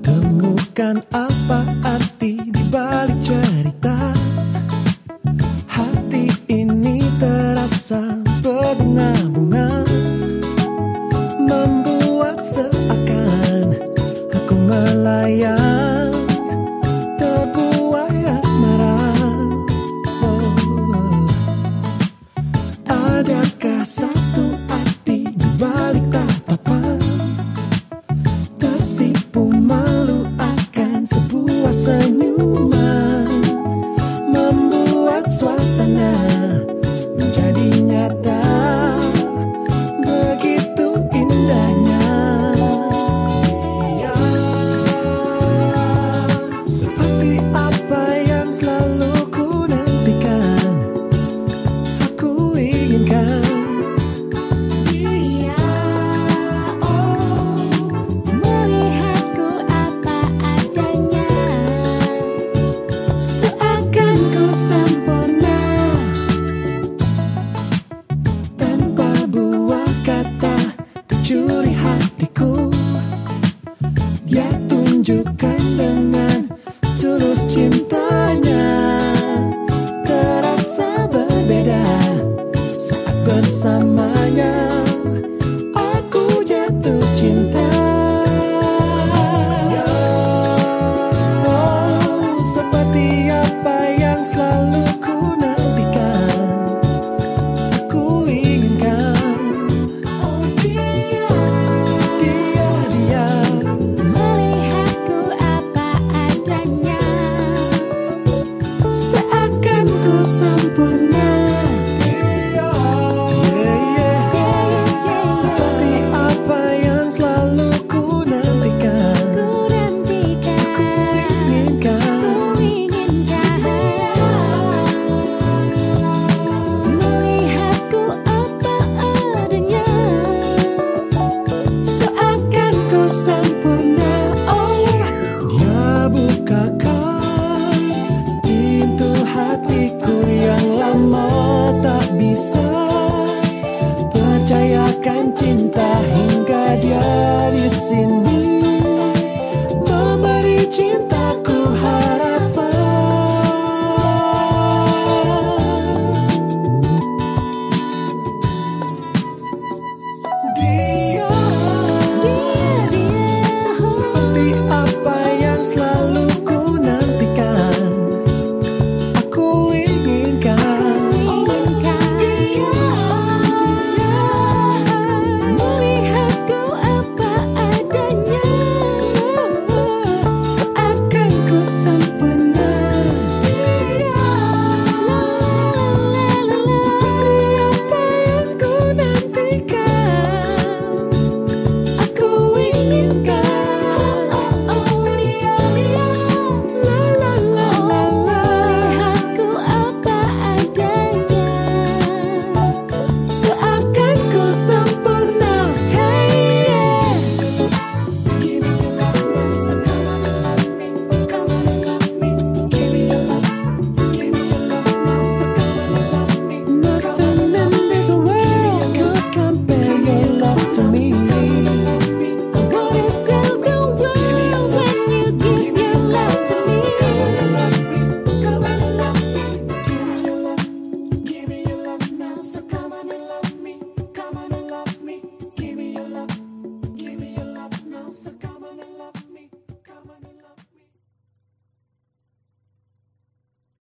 Temukan apa arti di balik cerita 80. Sempurna